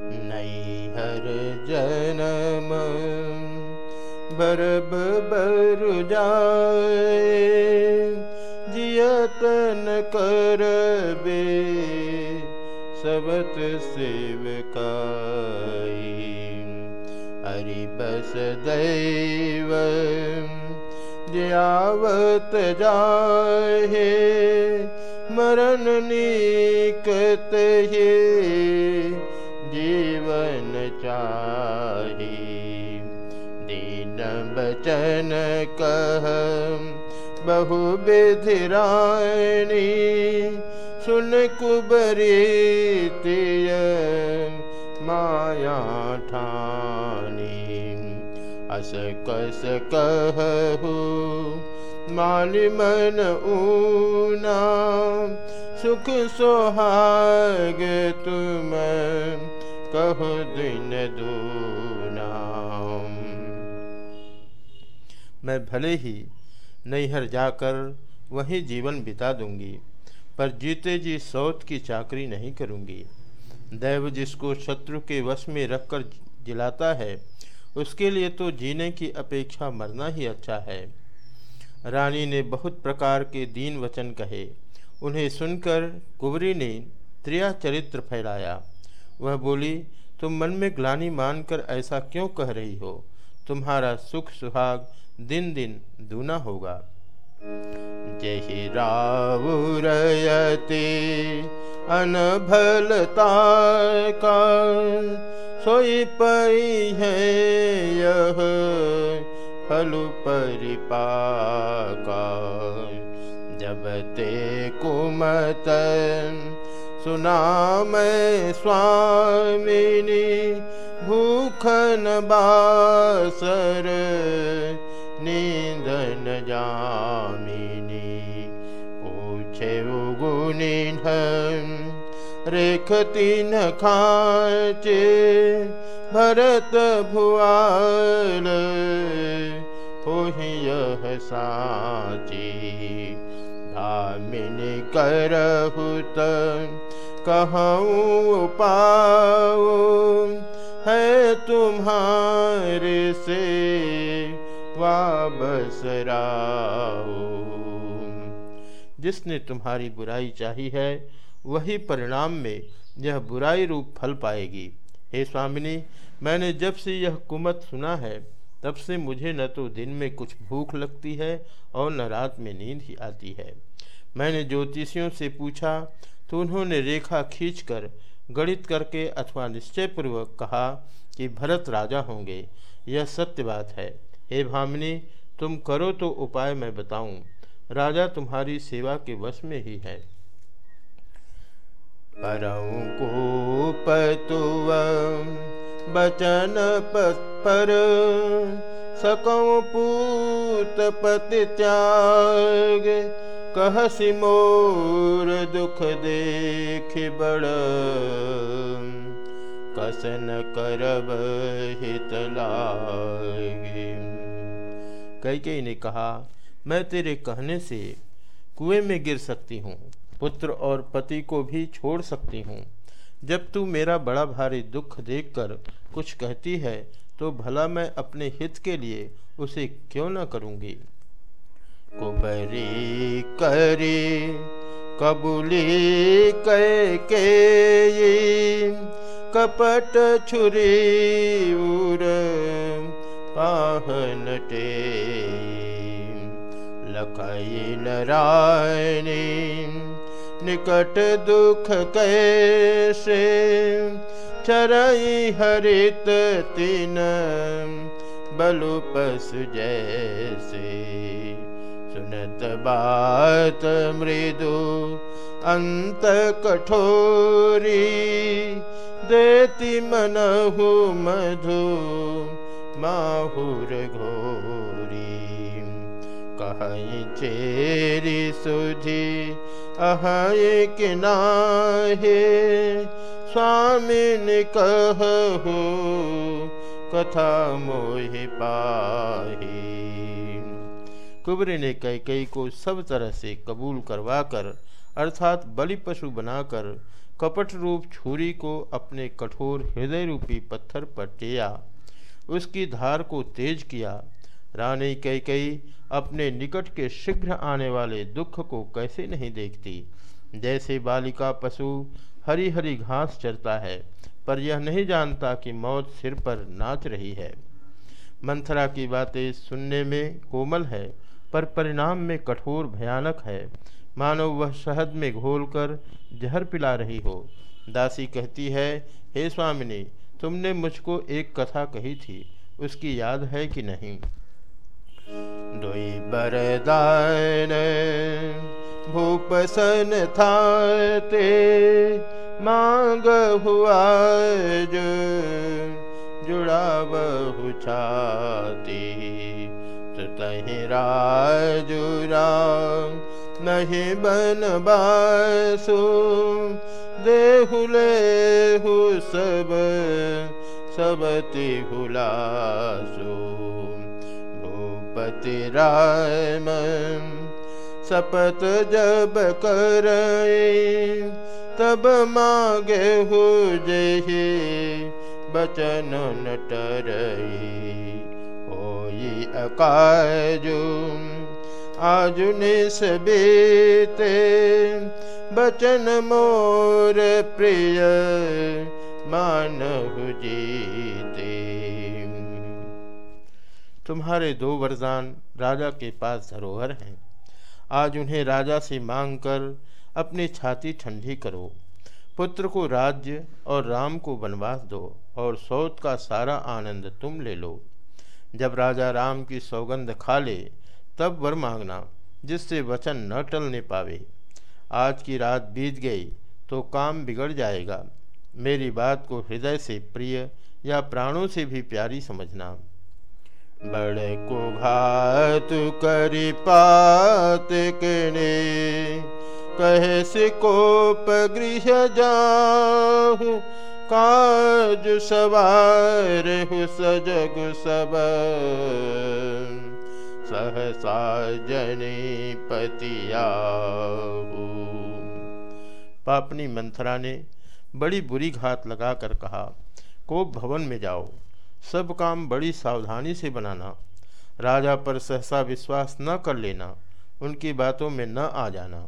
नैहर जनम बरब बरु जाए जियतन करबे सबत सेवकाई। हरि बस दैव जियावत जाहे मरण निकत हे जीवन चाही। दीन बचन कह बहु विधिरायणी सुन कुबरी तिय माया ठानी। अस कस कहु माली मन ऊना, सुख सोहाग तुम। कहो दिन दूना मैं भले ही नैहर जाकर वहीं जीवन बिता दूँगी, पर जीते जी सौत की चाकरी नहीं करूँगी। दैव जिसको शत्रु के वश में रखकर जिलाता है, उसके लिए तो जीने की अपेक्षा मरना ही अच्छा है। रानी ने बहुत प्रकार के दीन वचन कहे। उन्हें सुनकर कुबरी ने त्रिया चरित्र फैलाया। वह बोली, तुम मन में ग्लानी मानकर ऐसा क्यों कह रही हो? तुम्हारा सुख सुहाग दिन दिन दूना होगा जही रावुरयते अनभलता का सोई पई है यह फलु परिपाका जब ते कुमत सुना मैं स्वामिनी भूखन बासर नींदन जामिनी। पूछे उगुनिन रेखती न खाचे भरत भुआल होहि धामिनी करहुत कहूँ पाओ, है तुम्हारे से जिसने तुम्हारी बुराई चाही है, वही परिणाम में यह बुराई रूप फल पाएगी। हे स्वामिनी, मैंने जब से यह कुमत सुना है, तब से मुझे न तो दिन में कुछ भूख लगती है और न रात में नींद ही आती है। मैंने ज्योतिषियों से पूछा तो उन्होंने रेखा खींचकर गणित करके अथवा निश्चयपूर्वक कहा कि भरत राजा होंगे। यह सत्य बात है। हे भामिनी, तुम करो तो उपाय मैं बताऊँ। राजा तुम्हारी सेवा के वश में ही है। को बचन पर सकौ पूत पति त्याग। कह सिमोर दुख देख बड़। कसन करब हित लागे। कैके ने कहा, मैं तेरे कहने से कुएँ में गिर सकती हूँ, पुत्र और पति को भी छोड़ सकती हूँ। जब तू मेरा बड़ा भारी दुख देखकर कुछ कहती है तो भला मैं अपने हित के लिए उसे क्यों न करूँगी? कुबरी करी कबूली के कपट छुरी उर पाहन टे लखई नारायणी, निकट दुख कैसे? चरई हरित तीन बलु पशु जैसे। सुनत बात मृदु अंत कठोरी देती मनहु मधु माहुर घोरी। कहीं चेरी सुधी अहे कि नाहे स्वामिन कहु कथा मोहि पाही कुबरे ने कैकई को सब तरह से कबूल करवाकर, अर्थात बलि पशु बनाकर, कपट रूप छुरी को अपने कठोर हृदय रूपी पत्थर पर टेया। उसकी धार को तेज किया। रानी कई कई अपने निकट के शीघ्र आने वाले दुख को कैसे नहीं देखती। जैसे बालिका पशु हरी हरी घास चरता है, पर यह नहीं जानता कि मौत सिर पर नाच रही है। मंथरा की बातें सुनने में कोमल है पर परिणाम में कठोर भयानक है। मानो वह शहद में घोलकर जहर पिला रही हो। दासी कहती है, हे स्वामिनी, तुमने मुझको एक कथा कही थी। उसकी याद है कि नहीं? दुई बरदान भूपसन थाते मांग हुआ जो जुड़ा बहु छाती। तही राजुरा नहीं बन बासु। देहुले हु सब सबति हुलासु। भूपति राम, सपत जब कर तब मागे हो जही बचन नटरई अकाजु आज निस बीते बचन मोर प्रिय मानहु जीते। तुम्हारे दो वरदान राजा के पास धरोहर हैं। आज उन्हें राजा से मांगकर अपनी छाती ठंडी करो। पुत्र को राज्य और राम को वनवास दो और सौत का सारा आनंद तुम ले लो। जब राजा राम की सौगंध खा ले, तब वर मांगना, जिससे वचन न टलने पावे। आज की रात बीत गई तो काम बिगड़ जाएगा। मेरी बात को हृदय से प्रिय या प्राणों से भी प्यारी समझना। बड़े को घात करी पात कने, कहे सिकोप गृह जाहु काज सवार सजग सब। सहसा जनी पतिया पापनी मंथरा ने बड़ी बुरी घात लगाकर कहा, कोप भवन में जाओ। सब काम बड़ी सावधानी से बनाना। राजा पर सहसा विश्वास न कर लेना। उनकी बातों में न आ जाना।